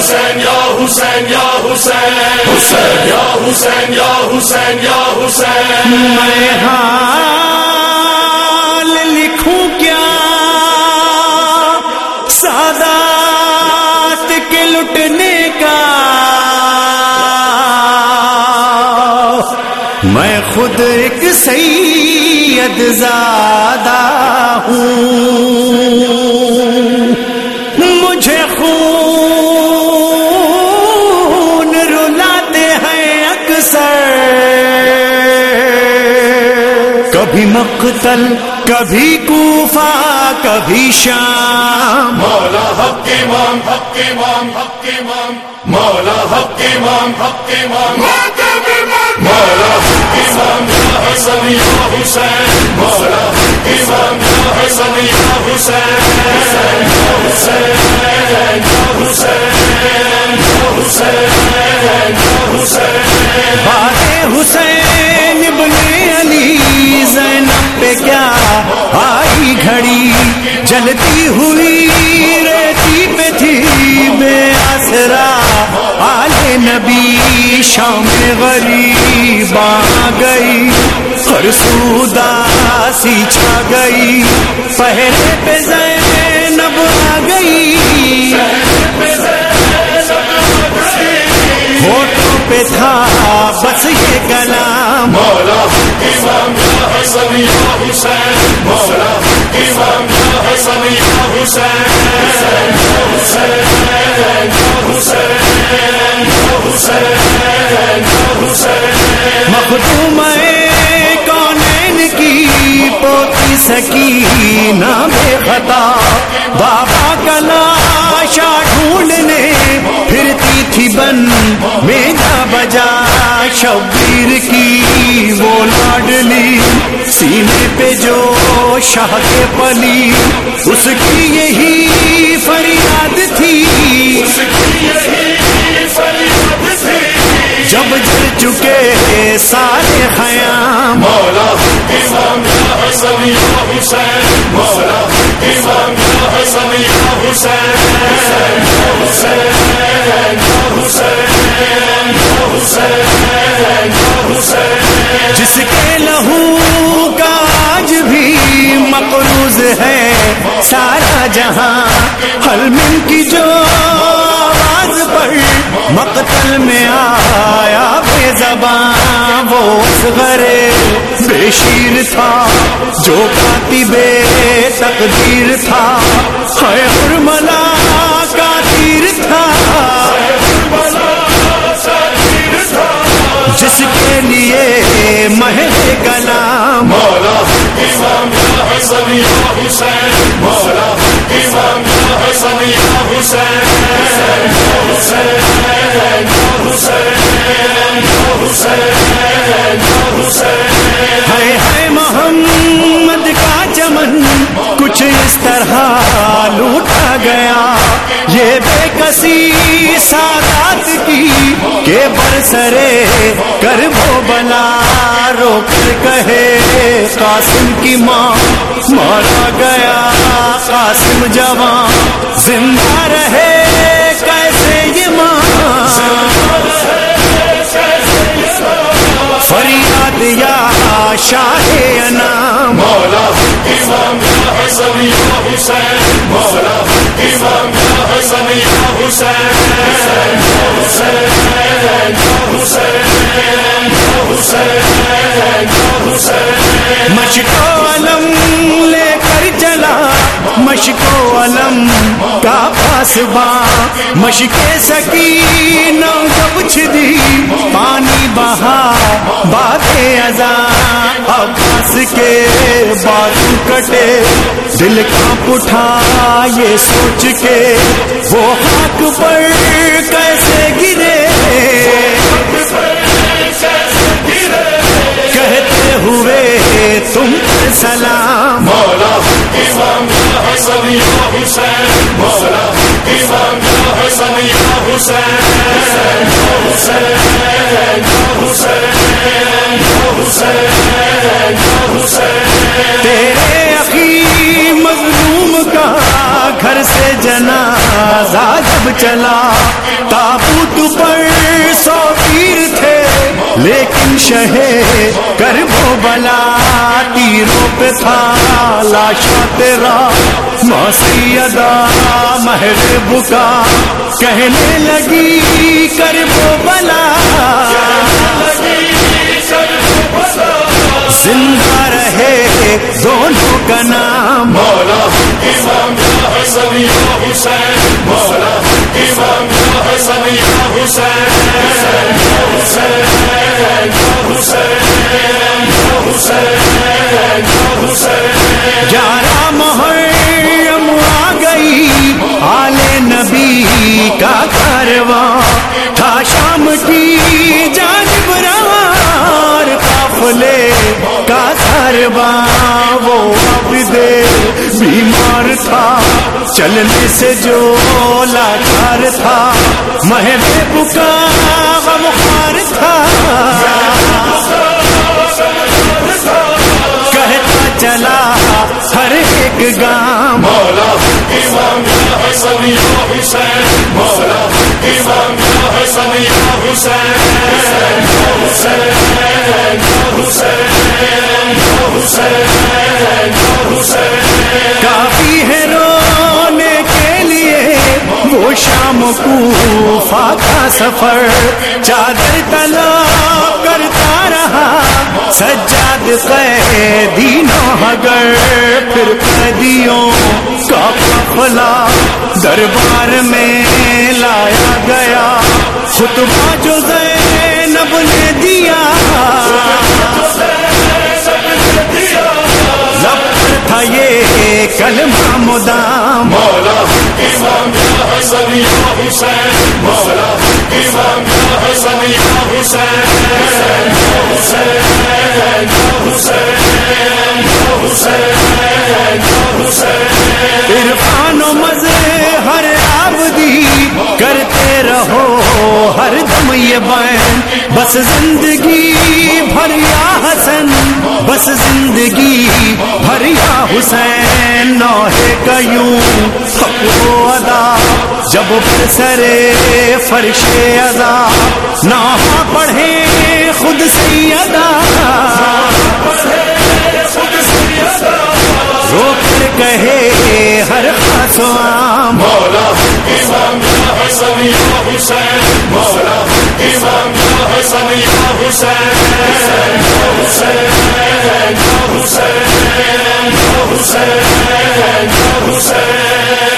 حسین یا حسین یا حسین حسین یا حسین یا حسین یا حسین میں حال لکھوں کیا خود ایک سید زادہ ہوں۔ مجھے خون رلاتے ہیں اکثر۔ کبھی مقتل کبھی کوفہ کبھی شام۔ مولا حق امام حق امام حق امام۔ مولا حق امام حق امام۔ مولا حسن یا حسین مولا امام یا حسن یا حسین حسین یا حسین یا حسین حسین بات حسین ابن علی زینب پہ کیا آئی گھڑی جلتی ہوئی آسرا آل نبی شام غریب آ گئی فرسودا سی چھا گئی، پہلے پہ زینب آ گئی۔ ہوٹوں پہ تھا بس یہ کلام۔ مولا مخدوم کونین کی پوتی سکی نام خطا، بابا کا لاشا ڈھونڈنے پھرتی تھی بن میرا بجا۔ شبیر کی وہ لاڈلی سینے پہ جو شاہ کے پلی اس کی یہی فریاد تھی۔ جب جل چکے سارے خیام۔ مولا امام یا حسن یا حسین مولا امام یا حسن یا حسین حسین حسین حسین حسین جس کے لہو کا آج بھی مقروض ہے سارا جہاں حلمن کی جو آواز پر مقتل میں آیا بے زبان، وہ اصغرے بے شیر تھا، جو کاتی بے تقدیر تھا۔ خیر ملا کا تیر تھا کے لیے مہر کلام۔ مولا امام یا حسن یا حسین مولا امام یا حسن یا حسین حسین حسین حسین حسین ہے ہے محمد کا چمن کچھ اس طرح لوٹا گیا۔ یہ بے کسی سادات کی کہ برسرے کر وہ بلا رو کر کہے۔ قاسم کی ماں مارا گیا۔ قاسم جوان زندہ رہے۔ کیسے یہ ماں؟ فریاد یا شاہ انام مشکو علم مشکو علم کا پاسباں مشک سکینہ جب چھدی؟ پانی بہا، بات ازاں عباس کے باتوں کٹے۔ دل کا اٹھا، یہ سوچ کے، وہ ہاتھ پر کیسے گرے؟ کہتے ہوئے، تم سلام۔ مولا حسن یا حسین مولا امام یا حسن یا حسین حسین تیرے عقی مظلوم کا گھر سے جنا جب چلا، تابوت پر سو پیر تھے، لیکن شہے کر وہ بلا تیروں پہ تھا لاشا تیرا موسی ادا مہر بکا کہنے لگی کر وہ بلا زندہ رہے دونوں کا نام مولا امام حسن یا حسین مولا امام حسن یا حسین یا حسین یا حسین یا حسین یا حسین کی جانب روان قافلے کا کارواں وہ عبد بیمار تھا، چلنے سے جو لاچار تھا محبوب کا غمخوار تھا۔ کہتا چلا ہر ایک گام مولا کافی ہے رونے کے لیے وہ شام کوفہ کا سفر۔ چادر تلا کرتا رہا، سجاد قیدینوں اگر پھر قیدیوں کا قافلہ دربار میں لایا گیا۔ خطبہ خدا مولا امام یا حسن یا حسین مولا امام یا حسن یا حسین یا حسین حسین حسین حسین عرفان و مزے ہر آبدی رہو ہر دم یہ بین۔ بس زندگی بھر یا حسن، بس زندگی بھر یا حسین۔ نوحے کا یوں حق ادا، جب سرے فرش ادا۔ نہ پڑھے خود سیدا رو کر کہے ہر خاص و حسین مولا امام یا حسن یا حسین حسین حسین حسین حسین